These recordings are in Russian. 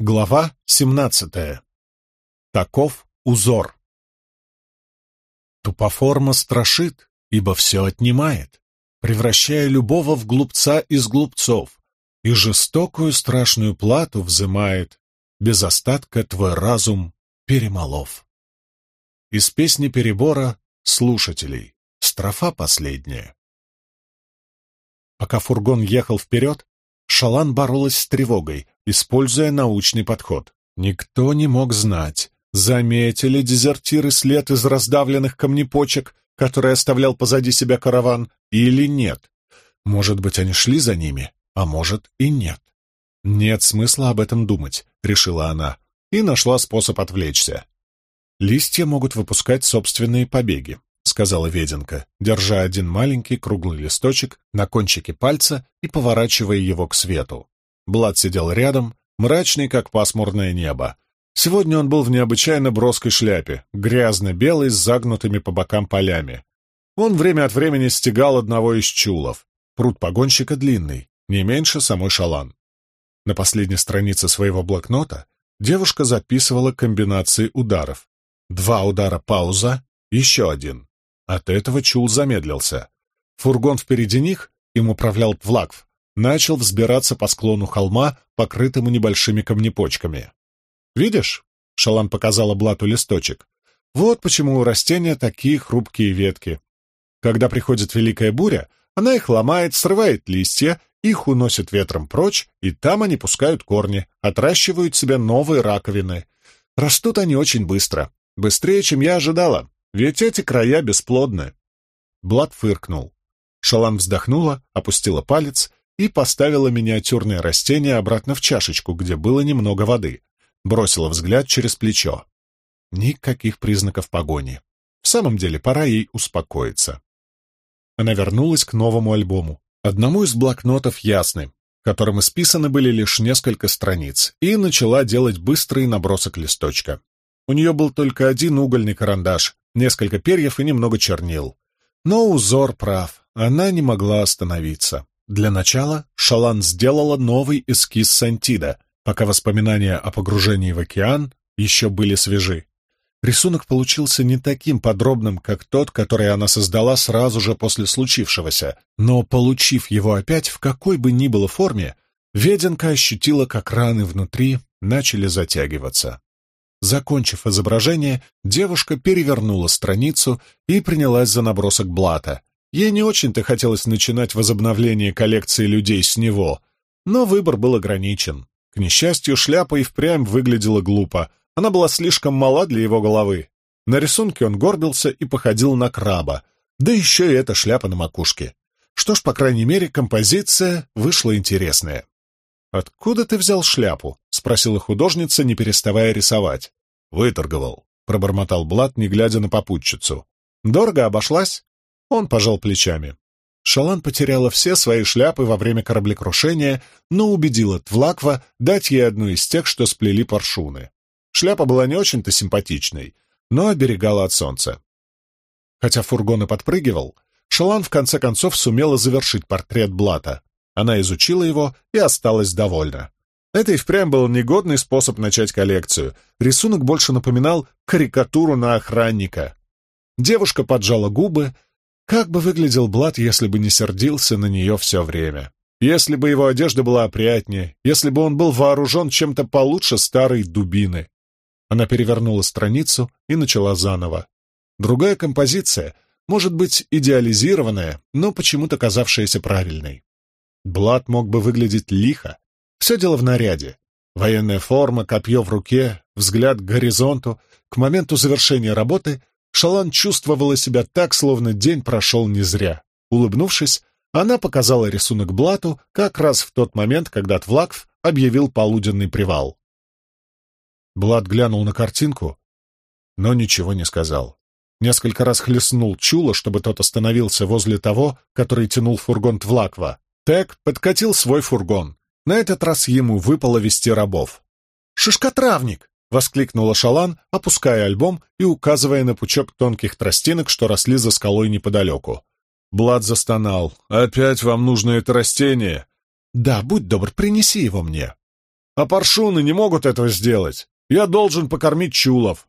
Глава 17. Таков узор. Тупоформа страшит, ибо все отнимает, превращая любого в глупца из глупцов, и жестокую страшную плату взымает, без остатка твой разум перемолов. Из песни перебора слушателей, строфа последняя. Пока фургон ехал вперед, Шалан боролась с тревогой, используя научный подход. Никто не мог знать, заметили дезертиры след из раздавленных камнепочек, который оставлял позади себя караван, или нет. Может быть, они шли за ними, а может и нет. «Нет смысла об этом думать», — решила она, и нашла способ отвлечься. «Листья могут выпускать собственные побеги», — сказала Веденка, держа один маленький круглый листочек на кончике пальца и поворачивая его к свету. Блад сидел рядом, мрачный, как пасмурное небо. Сегодня он был в необычайно броской шляпе, грязно-белой, с загнутыми по бокам полями. Он время от времени стегал одного из чулов. Пруд погонщика длинный, не меньше самой шалан. На последней странице своего блокнота девушка записывала комбинации ударов. Два удара пауза, еще один. От этого чул замедлился. Фургон впереди них, им управлял Твлакв, начал взбираться по склону холма, покрытому небольшими камнепочками. «Видишь?» — Шалан показала Блату листочек. «Вот почему у растения такие хрупкие ветки. Когда приходит великая буря, она их ломает, срывает листья, их уносит ветром прочь, и там они пускают корни, отращивают себе новые раковины. Растут они очень быстро, быстрее, чем я ожидала, ведь эти края бесплодны». Блат фыркнул. Шалан вздохнула, опустила палец и поставила миниатюрное растение обратно в чашечку, где было немного воды. Бросила взгляд через плечо. Никаких признаков погони. В самом деле, пора ей успокоиться. Она вернулась к новому альбому, одному из блокнотов «Ясны», которым исписаны были лишь несколько страниц, и начала делать быстрый набросок листочка. У нее был только один угольный карандаш, несколько перьев и немного чернил. Но узор прав, она не могла остановиться. Для начала Шалан сделала новый эскиз Сантида, пока воспоминания о погружении в океан еще были свежи. Рисунок получился не таким подробным, как тот, который она создала сразу же после случившегося, но, получив его опять в какой бы ни было форме, Веденка ощутила, как раны внутри начали затягиваться. Закончив изображение, девушка перевернула страницу и принялась за набросок блата, Ей не очень-то хотелось начинать возобновление коллекции людей с него, но выбор был ограничен. К несчастью, шляпа и впрямь выглядела глупо. Она была слишком мала для его головы. На рисунке он горбился и походил на краба, да еще и эта шляпа на макушке. Что ж, по крайней мере, композиция вышла интересная. «Откуда ты взял шляпу?» — спросила художница, не переставая рисовать. «Выторговал», — пробормотал Блат, не глядя на попутчицу. «Дорого обошлась?» Он пожал плечами. Шалан потеряла все свои шляпы во время кораблекрушения, но убедила Твлаква дать ей одну из тех, что сплели паршуны. Шляпа была не очень-то симпатичной, но оберегала от солнца. Хотя фургон и подпрыгивал, Шалан в конце концов сумела завершить портрет Блата. Она изучила его и осталась довольна. Это и впрямь был негодный способ начать коллекцию. Рисунок больше напоминал карикатуру на охранника. Девушка поджала губы, как бы выглядел Блад, если бы не сердился на нее все время? Если бы его одежда была опрятнее, если бы он был вооружен чем-то получше старой дубины. Она перевернула страницу и начала заново. Другая композиция, может быть, идеализированная, но почему-то казавшаяся правильной. Блад мог бы выглядеть лихо. Все дело в наряде. Военная форма, копье в руке, взгляд к горизонту. К моменту завершения работы Шалан чувствовала себя так, словно день прошел не зря. Улыбнувшись, она показала рисунок Блату как раз в тот момент, когда Твлакв объявил полуденный привал. Блат глянул на картинку, но ничего не сказал. Несколько раз хлестнул Чула, чтобы тот остановился возле того, который тянул фургон Твлаква. Тек подкатил свой фургон. На этот раз ему выпало вести рабов. «Шишкотравник!» — воскликнула Шалан, опуская альбом и указывая на пучок тонких тростинок, что росли за скалой неподалеку. Блад застонал. «Опять вам нужно это растение?» «Да, будь добр, принеси его мне». А паршуны не могут этого сделать. Я должен покормить чулов.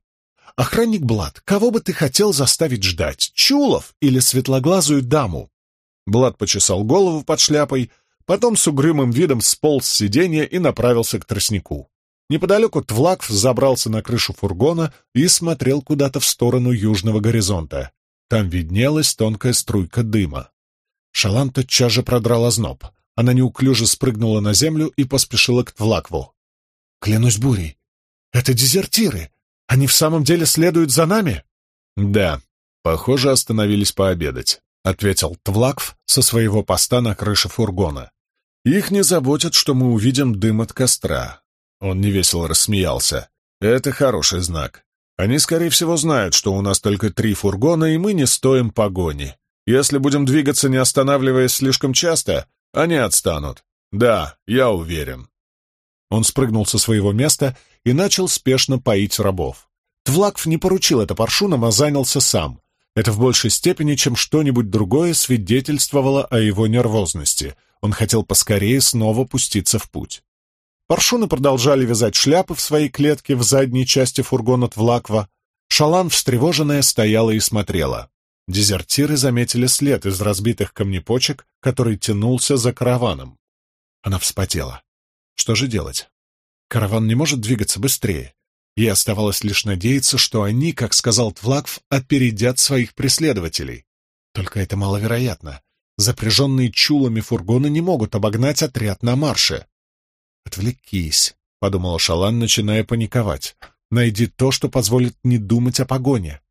Охранник Блад, кого бы ты хотел заставить ждать, чулов или светлоглазую даму? Блад почесал голову под шляпой, потом с угрюмым видом сполз с сиденья и направился к тростнику. Неподалеку Твлакв забрался на крышу фургона и смотрел куда-то в сторону южного горизонта. Там виднелась тонкая струйка дыма. Шалан тотчас же продрал озноб. Она неуклюже спрыгнула на землю и поспешила к Твлакву. «Клянусь бурей, это дезертиры! Они в самом деле следуют за нами?» «Да, похоже, остановились пообедать», — ответил Твлакв со своего поста на крыше фургона. «Их не заботит, что мы увидим дым от костра. Он невесело рассмеялся. «Это хороший знак. Они, скорее всего, знают, что у нас только три фургона, и мы не стоим погони. Если будем двигаться, не останавливаясь слишком часто, они отстанут. Да, я уверен». Он спрыгнул со своего места и начал спешно поить рабов. Твлакв не поручил это паршунам, а занялся сам. Это в большей степени, чем что-нибудь другое, свидетельствовало о его нервозности. Он хотел поскорее снова пуститься в путь. Паршуны продолжали вязать шляпы в своей клетке в задней части фургона Твлаква. Шалан, встревоженная, стояла и смотрела. Дезертиры заметили след из разбитых камнепочек, который тянулся за караваном. Она вспотела. Что же делать? Караван не может двигаться быстрее. Ей оставалось лишь надеяться, что они, как сказал Твлакв, опередят своих преследователей. Только это маловероятно. Запряженные чулами фургоны не могут обогнать отряд на марше. «Отвлекись», — подумала Шалан, начиная паниковать. «Найди то, что позволит не думать о погоне».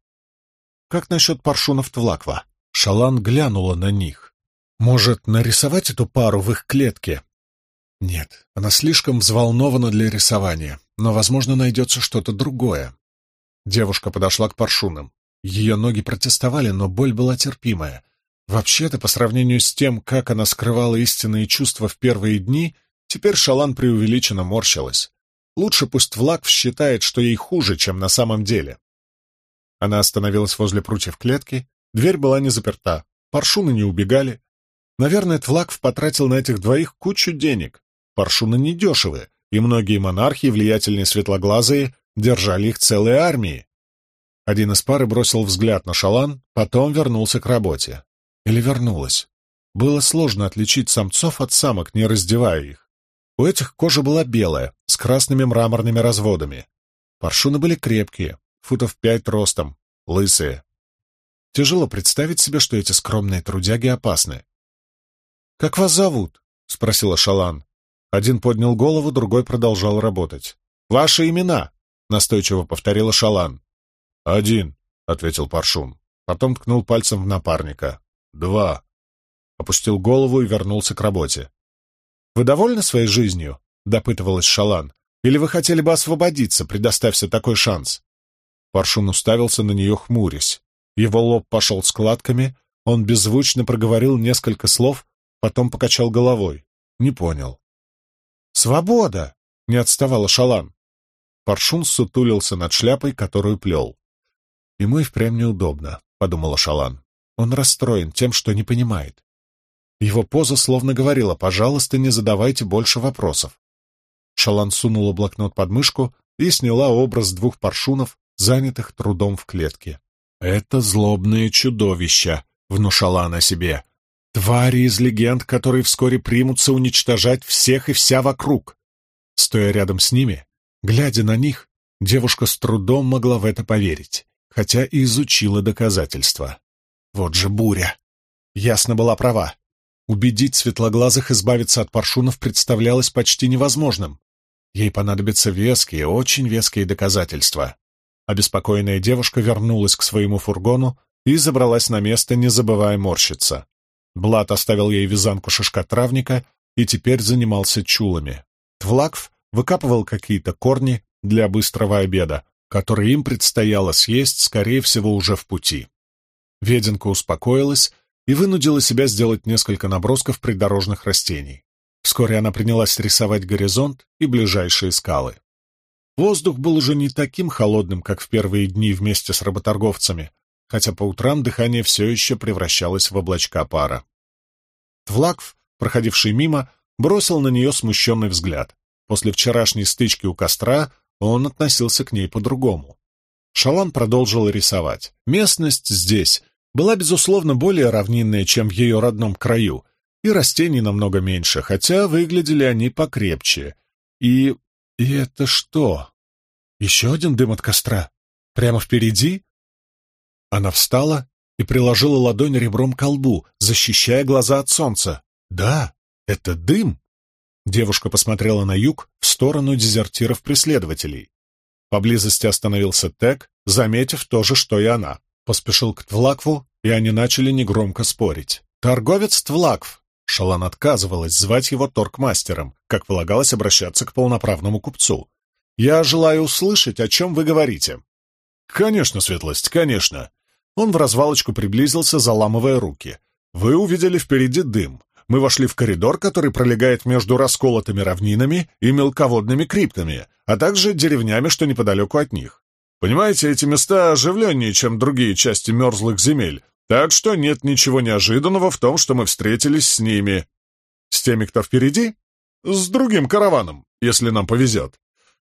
«Как насчет паршунов Твлаква?» Шалан глянула на них. «Может, нарисовать эту пару в их клетке?» «Нет, она слишком взволнована для рисования, но, возможно, найдется что-то другое». Девушка подошла к паршунам. Ее ноги протестовали, но боль была терпимая. Вообще-то, по сравнению с тем, как она скрывала истинные чувства в первые дни, Теперь Шалан преувеличенно морщилась. Лучше пусть Влак считает, что ей хуже, чем на самом деле. Она остановилась возле прутьев клетки, дверь была не заперта, паршуны не убегали. Наверное, Твлакв потратил на этих двоих кучу денег. Паршуны недешевые, и многие монархи, влиятельные светлоглазые, держали их целые армии. Один из пары бросил взгляд на Шалан, потом вернулся к работе. Или вернулась. Было сложно отличить самцов от самок, не раздевая их. У этих кожа была белая, с красными мраморными разводами. Паршуны были крепкие, футов пять ростом, лысые. Тяжело представить себе, что эти скромные трудяги опасны. «Как вас зовут?» — спросила Шалан. Один поднял голову, другой продолжал работать. «Ваши имена?» — настойчиво повторила Шалан. «Один», — ответил Паршун. Потом ткнул пальцем в напарника. «Два». Опустил голову и вернулся к работе. «Вы довольны своей жизнью?» — допытывалась Шалан. «Или вы хотели бы освободиться, предоставься такой шанс?» Паршун уставился на нее, хмурясь. Его лоб пошел складками, он беззвучно проговорил несколько слов, потом покачал головой. Не понял. «Свобода!» — не отставала Шалан. Паршун сутулился над шляпой, которую плел. «Ему и впрямь неудобно», — подумала Шалан. «Он расстроен тем, что не понимает. Его поза словно говорила «пожалуйста, не задавайте больше вопросов». Шалан сунула блокнот под мышку и сняла образ двух паршунов, занятых трудом в клетке. «Это злобные чудовища», — внушала она себе. «Твари из легенд, которые вскоре примутся уничтожать всех и вся вокруг». Стоя рядом с ними, глядя на них, девушка с трудом могла в это поверить, хотя и изучила доказательства. Вот же буря! Ясно была права. Убедить светлоглазых избавиться от паршунов представлялось почти невозможным. Ей понадобятся веские, очень веские доказательства. Обеспокоенная девушка вернулась к своему фургону и забралась на место, не забывая морщиться. Блат оставил ей вязанку шишкотравника и теперь занимался чулами. Твлакв выкапывал какие-то корни для быстрого обеда, который им предстояло съесть, скорее всего, уже в пути. Веденка успокоилась и вынудила себя сделать несколько набросков придорожных растений. Вскоре она принялась рисовать горизонт и ближайшие скалы. Воздух был уже не таким холодным, как в первые дни вместе с работорговцами, хотя по утрам дыхание все еще превращалось в облачка пара. Твлакв, проходивший мимо, бросил на нее смущенный взгляд. после вчерашней стычки у костра он относился к ней по-другому. Шалан продолжил рисовать. Местность здесь была, безусловно, более равнинная, чем в ее родном краю, и растений намного меньше, хотя выглядели они покрепче. И... и это что? Еще один дым от костра? Прямо впереди? Она встала и приложила ладонь ребром к колбу, защищая глаза от солнца. Да, это дым. Девушка посмотрела на юг, в сторону дезертиров-преследователей. Поблизости остановился Тек, заметив то же, что и она. Поспешил к Твлакву, и они начали негромко спорить. «Торговец Твлакв!» Шалан отказывалась звать его торгмастером, как полагалось обращаться к полноправному купцу. «Я желаю услышать, о чем вы говорите». «Конечно, Светлость, конечно». Он в развалочку приблизился, заламывая руки. «Вы увидели впереди дым. Мы вошли в коридор, который пролегает между расколотыми равнинами и мелководными криптами, а также деревнями, что неподалеку от них. Понимаете, эти места оживленнее, чем другие части мерзлых земель, так что нет ничего неожиданного в том, что мы встретились с ними. С теми, кто впереди? С другим караваном, если нам повезет.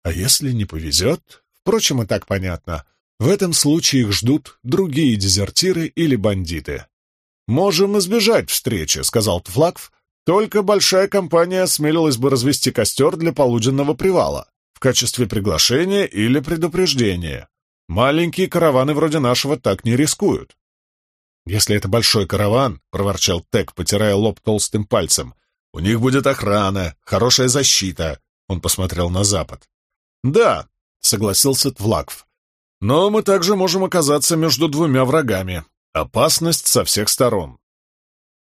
А если не повезет? Впрочем, и так понятно. В этом случае их ждут другие дезертиры или бандиты. «Можем избежать встречи», — сказал Тфлакв. «Только большая компания осмелилась бы развести костер для полуденного привала качестве приглашения или предупреждения. Маленькие караваны вроде нашего так не рискуют». «Если это большой караван», — проворчал Тек, потирая лоб толстым пальцем, — «у них будет охрана, хорошая защита», — он посмотрел на запад. «Да», — согласился Твлакв, — «но мы также можем оказаться между двумя врагами. Опасность со всех сторон».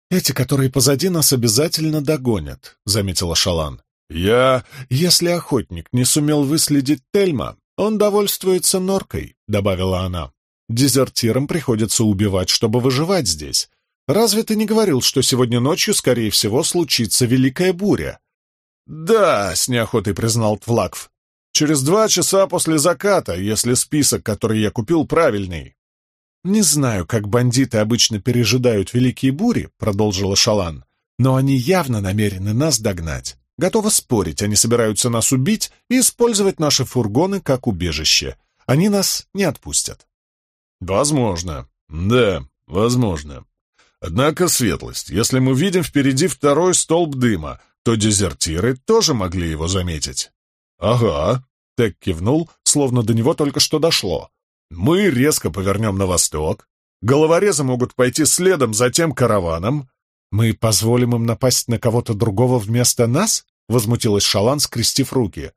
«Эти, которые позади нас, обязательно догонят», — заметила Шалан. «Я... Если охотник не сумел выследить Тельма, он довольствуется норкой», — добавила она. Дезертирам приходится убивать, чтобы выживать здесь. Разве ты не говорил, что сегодня ночью, скорее всего, случится великая буря?» «Да», — с неохотой признал Твлакв. «Через два часа после заката, если список, который я купил, правильный». «Не знаю, как бандиты обычно пережидают великие бури», — продолжила Шалан, «но они явно намерены нас догнать. Готовы спорить, они собираются нас убить и использовать наши фургоны как убежище. Они нас не отпустят». «Возможно. Да, возможно. Однако, светлость, если мы видим впереди второй столб дыма, то дезертиры тоже могли его заметить». «Ага», — Тек кивнул, словно до него только что дошло. «Мы резко повернем на восток. Головорезы могут пойти следом за тем караваном. Мы позволим им напасть на кого-то другого вместо нас?» — возмутилась Шалан, скрестив руки.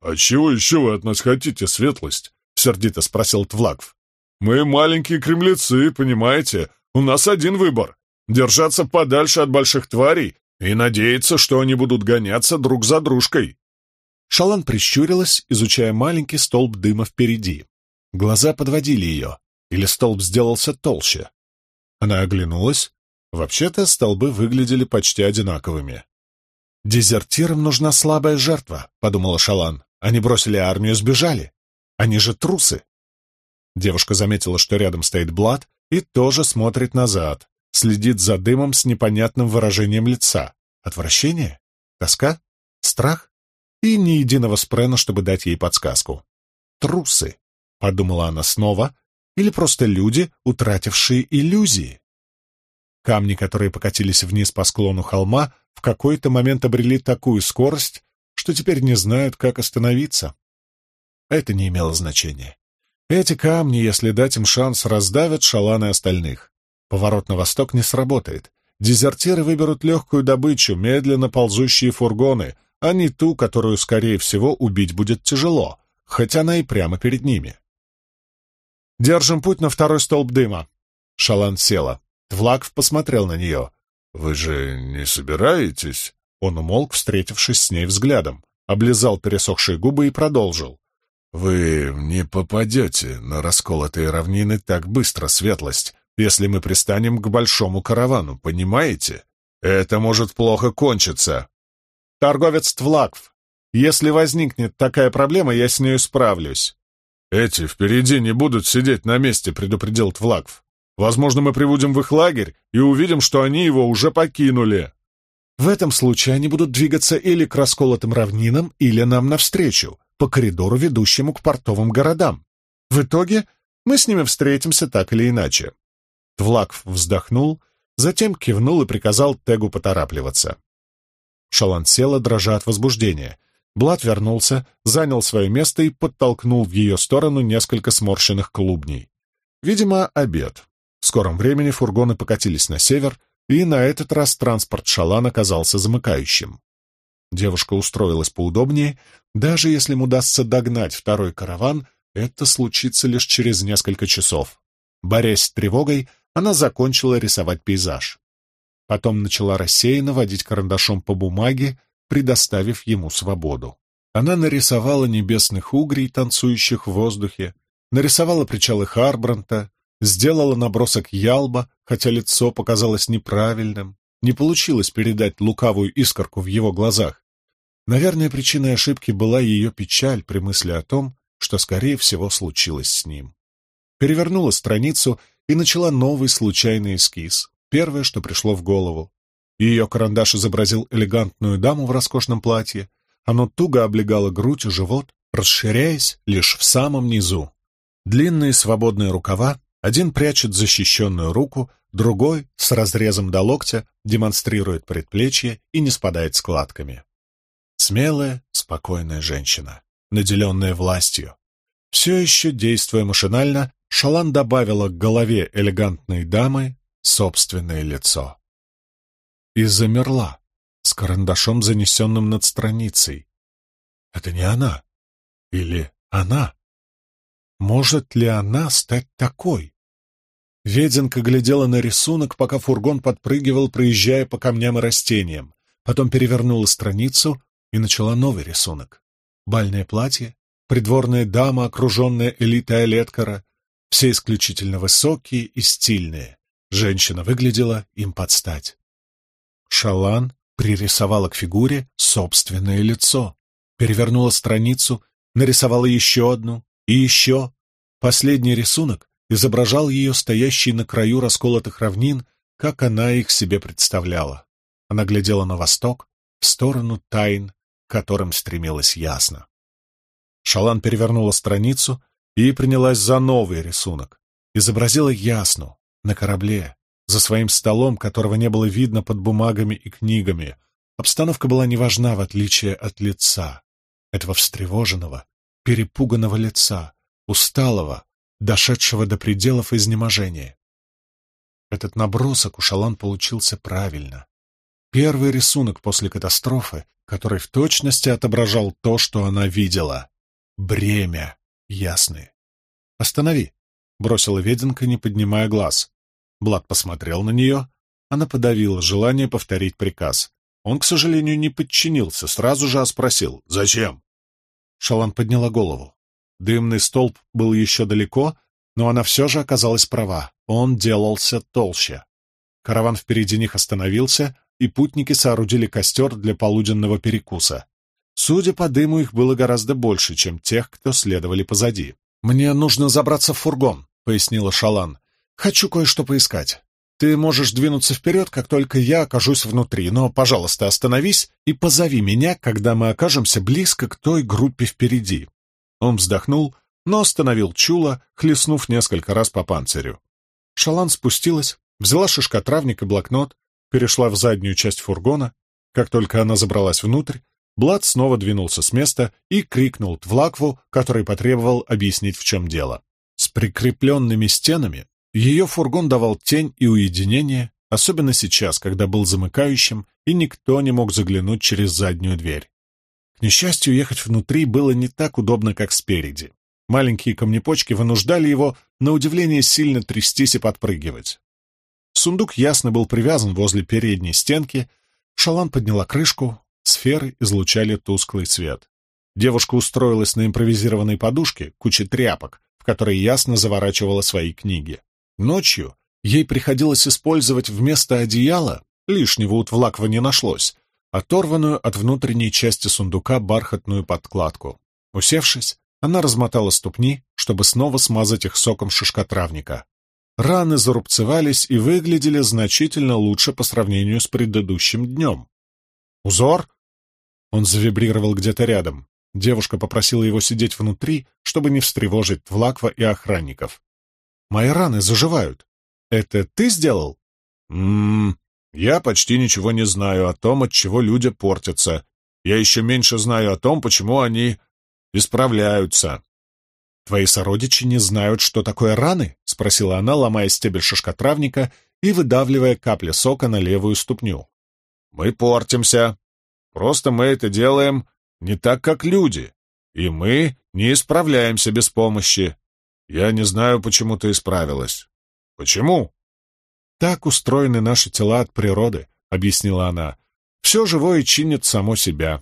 «А чего еще вы от нас хотите, светлость?» — сердито спросил Твлакв. Мы маленькие кремлецы, понимаете? У нас один выбор — держаться подальше от больших тварей и надеяться, что они будут гоняться друг за дружкой». Шалан прищурилась, изучая маленький столб дыма впереди. Глаза подводили ее, или столб сделался толще. Она оглянулась. Вообще-то столбы выглядели почти одинаковыми. «Дезертирам нужна слабая жертва», — подумала Шалан. «Они бросили армию, сбежали. Они же трусы. Девушка заметила, что рядом стоит Блад, и тоже смотрит назад, следит за дымом с непонятным выражением лица. Отвращение? Тоска? Страх? И ни единого спрена, чтобы дать ей подсказку. «Трусы», — подумала она снова, или просто люди, утратившие иллюзии. Камни, которые покатились вниз по склону холма, в какой-то момент обрели такую скорость, что теперь не знают, как остановиться. Это не имело значения. Эти камни, если дать им шанс, раздавят шаланы остальных. Поворот на восток не сработает. Дезертиры выберут легкую добычу, медленно ползущие фургоны, а не ту, которую, скорее всего, убить будет тяжело, хоть она и прямо перед ними. «Держим путь на второй столб дыма». Шалан села. Твлаков посмотрел на нее. «Вы же не собираетесь?» Он умолк, встретившись с ней взглядом, облизал пересохшие губы и продолжил. «Вы не попадете на расколотые равнины так быстро, светлость, если мы пристанем к большому каравану, понимаете? Это может плохо кончиться». «Торговец Твлакв, если возникнет такая проблема, я с нею справлюсь». «Эти впереди не будут сидеть на месте», — предупредил Твлакв. «Возможно, мы прибудем в их лагерь и увидим, что они его уже покинули». В этом случае они будут двигаться или к расколотым равнинам, или нам навстречу, по коридору, ведущему к портовым городам. В итоге мы с ними встретимся так или иначе. Твлакв вздохнул, затем кивнул и приказал Тегу поторапливаться. Шалан села, дрожа от возбуждения. Блад вернулся, занял свое место и подтолкнул в ее сторону несколько сморщенных клубней. Видимо, обед. В скором времени фургоны покатились на север, и на этот раз транспорт Шалан оказался замыкающим. Девушка устроилась поудобнее. Даже если им удастся догнать второй караван, это случится лишь через несколько часов. Борясь с тревогой, она закончила рисовать пейзаж. Потом начала рассеянно водить карандашом по бумаге, предоставив ему свободу. Она нарисовала небесных угрей, танцующих в воздухе, нарисовала причалы Харбранта, Сделала набросок Ялба, хотя лицо показалось неправильным. Не получилось передать лукавую искорку в его глазах. Наверное, причиной ошибки была ее печаль при мысли о том, что, скорее всего, случилось с ним. Перевернула страницу и начала новый случайный эскиз, первое, что пришло в голову. Ее карандаш изобразил элегантную даму в роскошном платье. Оно туго облегало грудь и живот, расширяясь лишь в самом низу. Длинные свободные рукава один прячет защищенную руку, другой, с разрезом до локтя, демонстрирует предплечье и не спадает складками. Смелая, спокойная женщина, наделенная властью. Все еще, действуя машинально, Шалан добавила к голове элегантной дамы собственное лицо. И замерла, с карандашом, занесенным над страницей. Это не она. Или она? Может ли она стать такой? Веденка глядела на рисунок, пока фургон подпрыгивал, проезжая по камням и растениям. Потом перевернула страницу и начала новый рисунок. Бальное платье, придворная дама, окруженная элитой Олеткара, все исключительно высокие и стильные. Женщина выглядела им под стать. Шалан пририсовала к фигуре собственное лицо, перевернула страницу, нарисовала еще одну, и еще. Последний рисунок изображал ее стоящей на краю расколотых равнин, как она их себе представляла. Она глядела на восток, в сторону тайн, к которым стремилась ясно. Шалан перевернула страницу и принялась за новый рисунок. Изобразила ясну, на корабле, за своим столом, которого не было видно под бумагами и книгами. Обстановка была неважна, в отличие от лица, этого встревоженного, перепуганного лица, усталого, дошедшего до пределов изнеможения. Этот набросок у Шалан получился правильно. Первый рисунок после катастрофы, который в точности отображал то, что она видела. Бремя ясное. «Останови!» — бросила Веденка, не поднимая глаз. Блад посмотрел на нее. Она подавила желание повторить приказ. Он, к сожалению, не подчинился, сразу же спросил «Зачем?». Шалан подняла голову. Дымный столб был еще далеко, но она все же оказалась права. Он делался толще. Караван впереди них остановился, и путники соорудили костер для полуденного перекуса. Судя по дыму, их было гораздо больше, чем тех, кто следовали позади. «Мне нужно забраться в фургон», — пояснила Шалан. «Хочу кое-что поискать. Ты можешь двинуться вперед, как только я окажусь внутри, но, пожалуйста, остановись и позови меня, когда мы окажемся близко к той группе впереди. Он вздохнул, но остановил Чула, хлестнув несколько раз по панцирю. Шалан спустилась, взяла шишкотравник и блокнот, перешла в заднюю часть фургона. Как только она забралась внутрь, Блад снова двинулся с места и крикнул Твлакву, который потребовал объяснить, в чем дело. С прикрепленными стенами ее фургон давал тень и уединение, особенно сейчас, когда был замыкающим, и никто не мог заглянуть через заднюю дверь. К несчастью, ехать внутри было не так удобно, как спереди. Маленькие камнепочки вынуждали его, на удивление, сильно трястись и подпрыгивать. Сундук ясно был привязан возле передней стенки. Шалан подняла крышку, сферы излучали тусклый свет. Девушка устроилась на импровизированной подушке, куче тряпок, в которые ясно заворачивала свои книги. Ночью ей приходилось использовать вместо одеяла, лишнего у не нашлось, оторванную от внутренней части сундука бархатную подкладку. Усевшись, она размотала ступни, чтобы снова смазать их соком шишкотравника. Раны зарубцевались и выглядели значительно лучше по сравнению с предыдущим днем. Узор?» Он завибрировал где-то рядом. Девушка попросила его сидеть внутри, чтобы не встревожить Твлаква и охранников. «Мои раны заживают. Это ты сделал?» «Ммм, я почти ничего не знаю о том, от чего люди портятся. Я еще меньше знаю о том, почему они исправляются». «Твои сородичи не знают, что такое раны?» — спросила она, ломая стебель шишкотравника и выдавливая капли сока на левую ступню. «Мы портимся. Просто мы это делаем не так, как люди, и мы не исправляемся без помощи. Я не знаю, почему ты исправилась. Почему? Так устроены наши тела от природы, объяснила она. Все живое чинит само себя.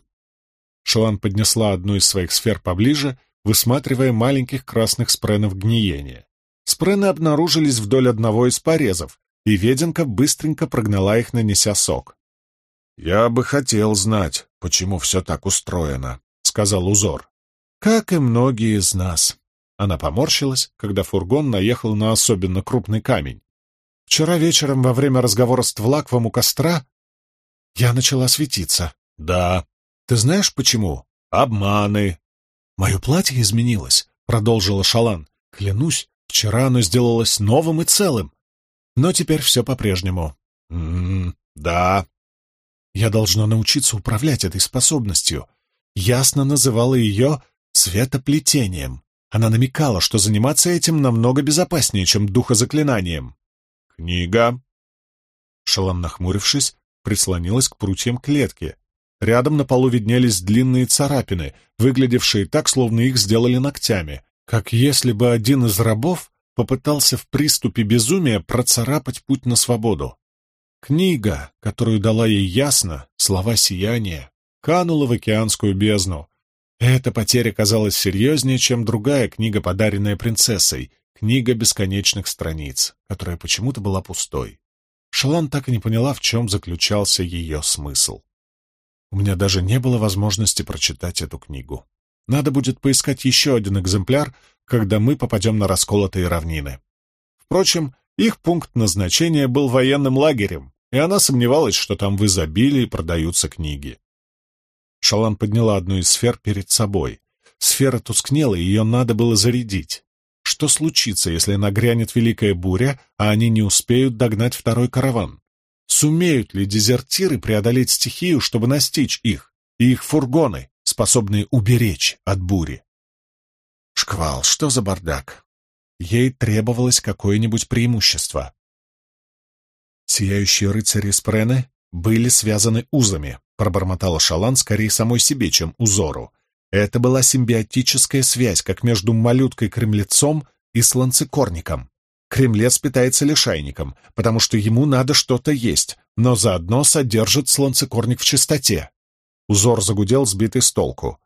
Шелан поднесла одну из своих сфер поближе, высматривая маленьких красных спренов гниения. Спрены обнаружились вдоль одного из порезов, и Веденка быстренько прогнала их, нанеся сок. «Я бы хотел знать, почему все так устроено», — сказал узор. «Как и многие из нас». Она поморщилась, когда фургон наехал на особенно крупный камень. «Вчера вечером во время разговора с Твлаквом у костра я начала светиться». «Да». «Ты знаешь, почему?» «Обманы». «Мое платье изменилось», — продолжила Шалан. «Клянусь, вчера оно сделалось новым и целым. Но теперь все по-прежнему». «М -м, «Да», я должна научиться управлять этой способностью. Ясно называла ее светоплетением. Она намекала, что заниматься этим намного безопаснее, чем духозаклинанием. «Книга?» Шалан, нахмурившись, прислонилась к прутьям клетки. Рядом на полу виднелись длинные царапины, выглядевшие так, словно их сделали ногтями, как если бы один из рабов попытался в приступе безумия процарапать путь на свободу. Книга, которую дала ей ясно, слова сияния, канула в океанскую бездну. Эта потеря казалась серьезнее, чем другая книга, подаренная принцессой, книга бесконечных страниц, которая почему-то была пустой. Шалан так и не поняла, в чем заключался ее смысл. У меня даже не было возможности прочитать эту книгу. Надо будет поискать еще один экземпляр, когда мы попадем на расколотые равнины. Впрочем, их пункт назначения был военным лагерем, и она сомневалась, что там в изобилии продаются книги. Шалан подняла одну из сфер перед собой. Сфера тускнела, и ее надо было зарядить. Что случится, если нагрянет великая буря, а они не успеют догнать второй караван? Сумеют ли дезертиры преодолеть стихию, чтобы настичь их, и их фургоны, способные уберечь от бури? Шквал, что за бардак? Ей требовалось какое-нибудь преимущество. Сияющие рыцари Спрены были связаны узами, пробормотала Шалан скорее самой себе, чем узору. Это была симбиотическая связь, как между малюткой-кремлецом и сланцекорником. Кремлец питается лишайником, потому что ему надо что-то есть, но заодно содержит сланцекорник в чистоте. Узор загудел, сбитый с толку.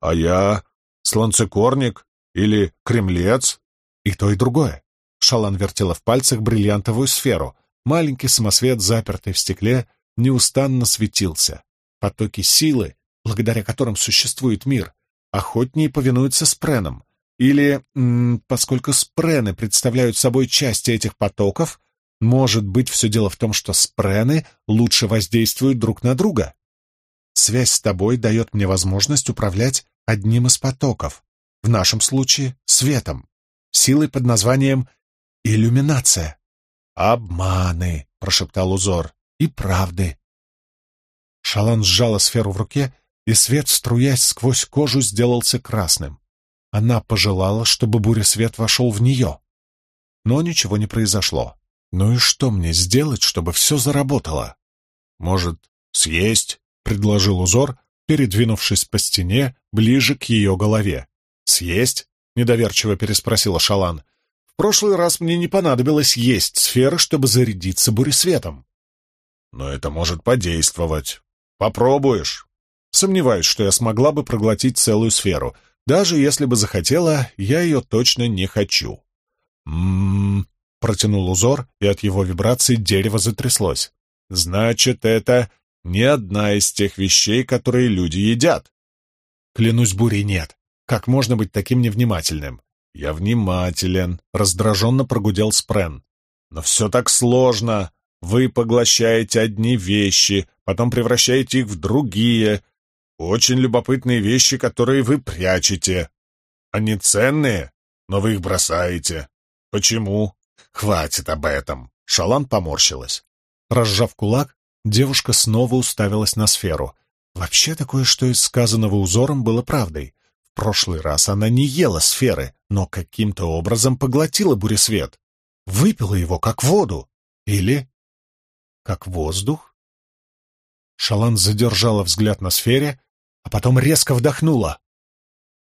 «А я сланцекорник или кремлец?» И то, и другое. Шалан вертела в пальцах бриллиантовую сферу. Маленький самосвет, запертый в стекле, неустанно светился. Потоки силы, благодаря которым существует мир, охотнее повинуются спренам. Или, поскольку спрены представляют собой части этих потоков, может быть, все дело в том, что спрены лучше воздействуют друг на друга. Связь с тобой дает мне возможность управлять одним из потоков, в нашем случае — светом силой под названием иллюминация. «Обманы!» — прошептал узор. «И правды!» Шалан сжала сферу в руке, и свет, струясь сквозь кожу, сделался красным. Она пожелала, чтобы буря-свет вошел в нее. Но ничего не произошло. «Ну и что мне сделать, чтобы все заработало?» «Может, съесть?» — предложил узор, передвинувшись по стене ближе к ее голове. «Съесть? — недоверчиво переспросила Шалан. «В прошлый раз мне не понадобилось есть сферы, чтобы зарядиться буресветом». «Но это может подействовать. Попробуешь». Сомневаюсь, что я смогла бы проглотить целую сферу. Даже если бы захотела, я ее точно не хочу. «М-м-м», протянул узор, и от его вибраций дерево затряслось. «Значит, это не одна из тех вещей, которые люди едят». Клянусь, бури нет. Как можно быть таким невнимательным? Я внимателен, раздраженно прогудел Спрен. Но все так сложно. Вы поглощаете одни вещи, потом превращаете их в другие. Очень любопытные вещи, которые вы прячете. Они ценные, но вы их бросаете. Почему? Хватит об этом. Шалан поморщилась. Разжав кулак, девушка снова уставилась на сферу. Вообще такое, что из сказанного узором было правдой. В прошлый раз она не ела сферы, но каким-то образом поглотила буресвет. Выпила его, как воду. Или как воздух? Шалан задержала взгляд на сфере, а потом резко вдохнула.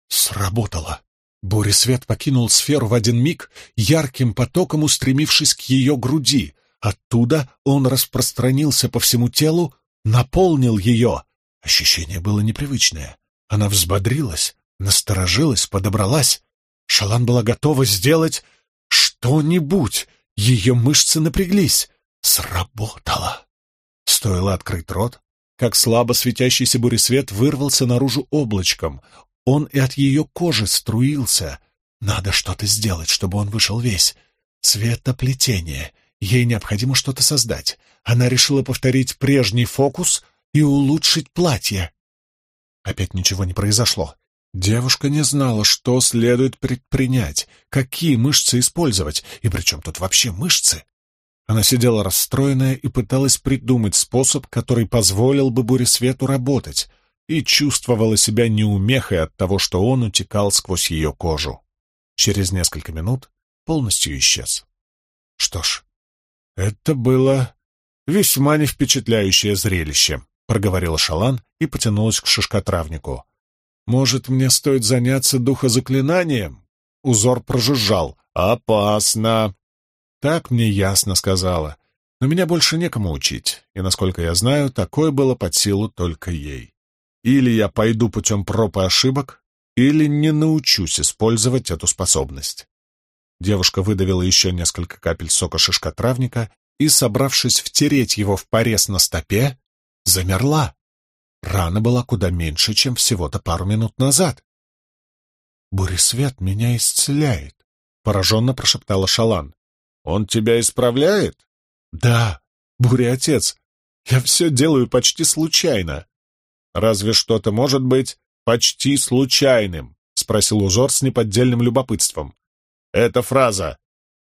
Сработало. Буресвет покинул сферу в один миг, ярким потоком устремившись к ее груди. Оттуда он распространился по всему телу, наполнил ее. Ощущение было непривычное. Она взбодрилась, насторожилась, подобралась. Шалан была готова сделать что-нибудь. Ее мышцы напряглись. Сработало. Стоило открыть рот, как слабо светящийся буресвет вырвался наружу облачком. Он и от ее кожи струился. Надо что-то сделать, чтобы он вышел весь. Цветоплетение. Ей необходимо что-то создать. Она решила повторить прежний фокус и улучшить платье. Опять ничего не произошло. Девушка не знала, что следует предпринять, какие мышцы использовать, и при чем тут вообще мышцы. Она сидела расстроенная и пыталась придумать способ, который позволил бы Буресвету работать, и чувствовала себя неумехой от того, что он утекал сквозь ее кожу. Через несколько минут полностью исчез. Что ж, это было весьма невпечатляющее зрелище, проговорила Шалан и потянулась к шишкотравнику. Может, мне стоит заняться духозаклинанием? Узор прожужжал. Опасно. Так мне ясно сказала. Но меня больше некому учить, и, насколько я знаю, такое было под силу только ей. Или я пойду путем проб и ошибок, или не научусь использовать эту способность. Девушка выдавила еще несколько капель сока шишкотравника и, собравшись втереть его в порез на стопе, замерла. Рана была куда меньше, чем всего-то пару минут назад. «Буресвет меня исцеляет», — пораженно прошептала Шалан. Он тебя исправляет? Да, буря-отец. Я все делаю почти случайно. Разве что-то может быть почти случайным? Спросил узор с неподдельным любопытством. Эта фраза.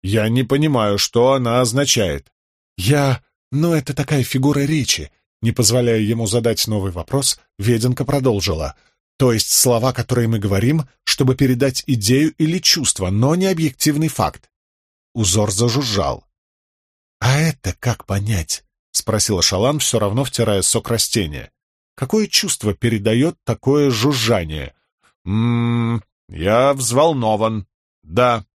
Я не понимаю, что она означает. Я... Но это такая фигура речи. Не позволяя ему задать новый вопрос, Веденка продолжила. То есть слова, которые мы говорим, чтобы передать идею или чувство, но не объективный факт. Узор зажужжал. «А это как понять?» — спросила Шалан, все равно втирая сок растения. «Какое чувство передает такое жужжание?» «Ммм, я взволнован. Да,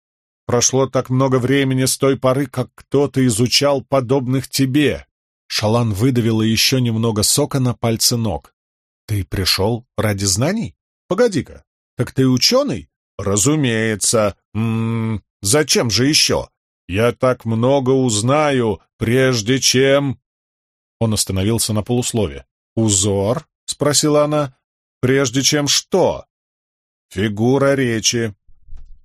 прошло так много времени с той поры, как кто-то изучал подобных тебе». Шалан выдавила еще немного сока на пальцы ног. «Ты пришел ради знаний? Погоди-ка, так ты ученый?» «Разумеется. М -м, Зачем же еще? Я так много узнаю, прежде чем...» Он остановился на полуслове. «Узор?» — спросила она. «Прежде чем что?» «Фигура речи».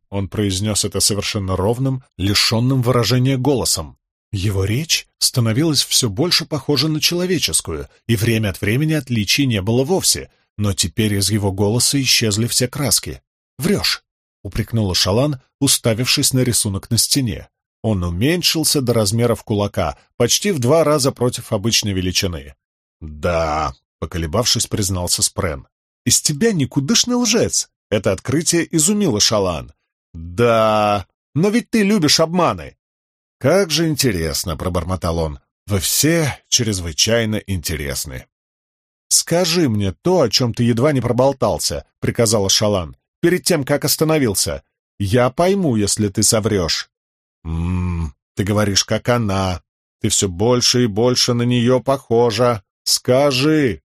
Он произнес это совершенно ровным, лишенным выражения голосом. Его речь становилась все больше похожа на человеческую, и время от времени отличий не было вовсе, но теперь из его голоса исчезли все краски. «Врешь!» — упрекнула Шалан, уставившись на рисунок на стене. Он уменьшился до размеров кулака, почти в два раза против обычной величины. «Да», — поколебавшись, признался Спрен. «Из тебя никудышный лжец!» Это открытие изумило Шалан. «Да, но ведь ты любишь обманы!» «Как же интересно!» — пробормотал он. «Вы все чрезвычайно интересны!» «Скажи мне то, о чем ты едва не проболтался», — приказала Шалан перед тем, как остановился. Я пойму, если ты соврешь. Ммм, ты говоришь, как она. Ты все больше и больше на нее похожа. Скажи.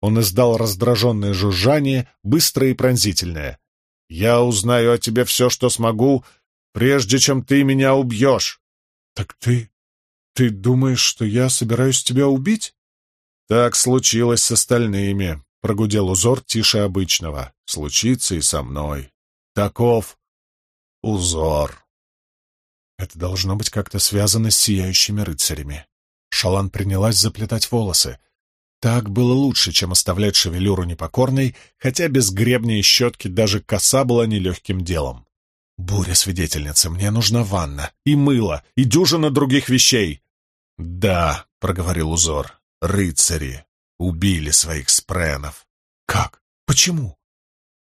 Он издал раздраженное жужжание, быстрое и пронзительное. Я узнаю о тебе все, что смогу, прежде чем ты меня убьешь. Так ты... ты думаешь, что я собираюсь тебя убить? Так случилось с остальными. Прогудел узор тише обычного. Случится и со мной. Таков узор. Это должно быть как-то связано с сияющими рыцарями. Шалан принялась заплетать волосы. Так было лучше, чем оставлять шевелюру непокорной, хотя без гребня и щетки даже коса была нелегким делом. «Буря, свидетельница, мне нужна ванна, и мыло, и дюжина других вещей!» «Да», — проговорил узор, — «рыцари убили своих спренов». «Как? Почему?»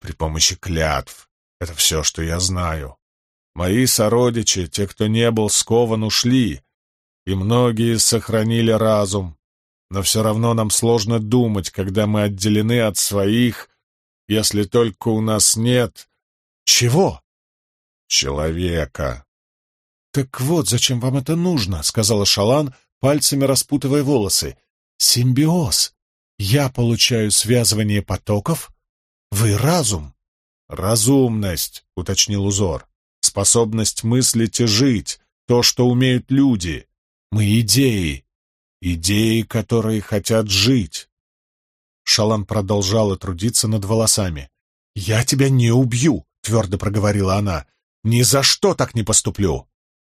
«При помощи клятв. Это все, что я знаю. Мои сородичи, те, кто не был скован, ушли, и многие сохранили разум. Но все равно нам сложно думать, когда мы отделены от своих, если только у нас нет... Чего? Человека. «Так вот, зачем вам это нужно», — сказала Шалан, пальцами распутывая волосы. «Симбиоз. Я получаю связывание потоков, вы разум». «Разумность», — уточнил узор способность мыслить и жить, то, что умеют люди. Мы идеи, идеи, которые хотят жить. Шалан продолжала трудиться над волосами. «Я тебя не убью», — твердо проговорила она. «Ни за что так не поступлю».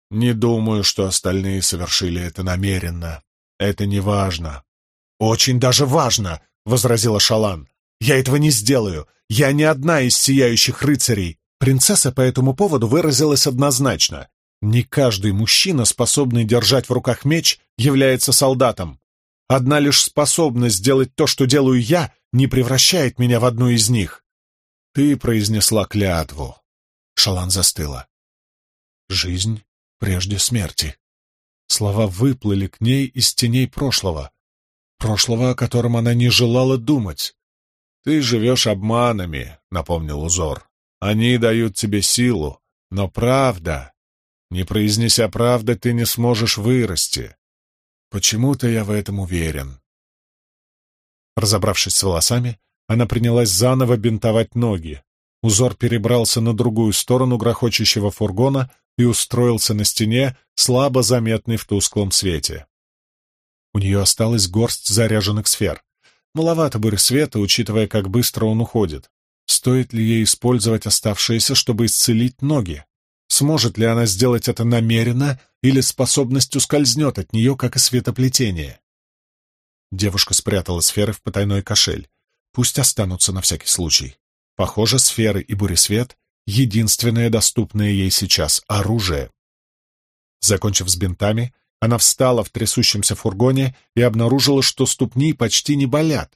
«Не думаю, что остальные совершили это намеренно. Это не важно». «Очень даже важно», — возразила Шалан. «Я этого не сделаю. Я не одна из сияющих рыцарей. Принцесса по этому поводу выразилась однозначно. Не каждый мужчина, способный держать в руках меч, является солдатом. Одна лишь способность сделать то, что делаю я, не превращает меня в одну из них. Ты произнесла клятву. Шалан застыла. Жизнь прежде смерти. Слова выплыли к ней из теней прошлого. Прошлого, о котором она не желала думать. «Ты живешь обманами», — напомнил узор. Они дают тебе силу, но правда... Не произнеся правды, ты не сможешь вырасти. Почему-то я в этом уверен. Разобравшись с волосами, она принялась заново бинтовать ноги. Узор перебрался на другую сторону грохочущего фургона и устроился на стене, слабо заметный в тусклом свете. У нее осталась горсть заряженных сфер. Маловато бурь света, учитывая, как быстро он уходит. Стоит ли ей использовать оставшиеся, чтобы исцелить ноги? Сможет ли она сделать это намеренно или способность ускользнет от нее, как и светоплетение? Девушка спрятала сферы в потайной кошель. Пусть останутся на всякий случай. Похоже, сферы и буресвет — единственное доступное ей сейчас оружие. Закончив с бинтами, она встала в трясущемся фургоне и обнаружила, что ступни почти не болят.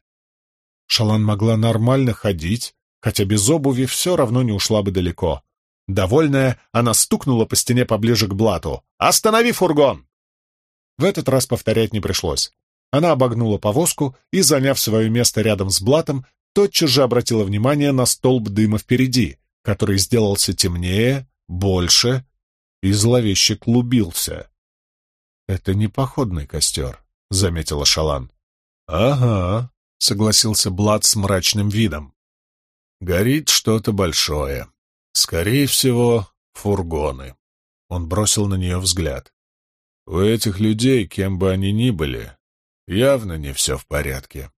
Шалан могла нормально ходить, хотя без обуви все равно не ушла бы далеко. Довольная, она стукнула по стене поближе к Блату. «Останови фургон!» В этот раз повторять не пришлось. Она обогнула повозку и, заняв свое место рядом с Блатом, тотчас же обратила внимание на столб дыма впереди, который сделался темнее, больше и зловеще клубился. «Это не походный костер», — заметила Шалан. «Ага», — согласился Блат с мрачным видом. Горит что-то большое. Скорее всего, фургоны. Он бросил на нее взгляд. У этих людей, кем бы они ни были, явно не все в порядке.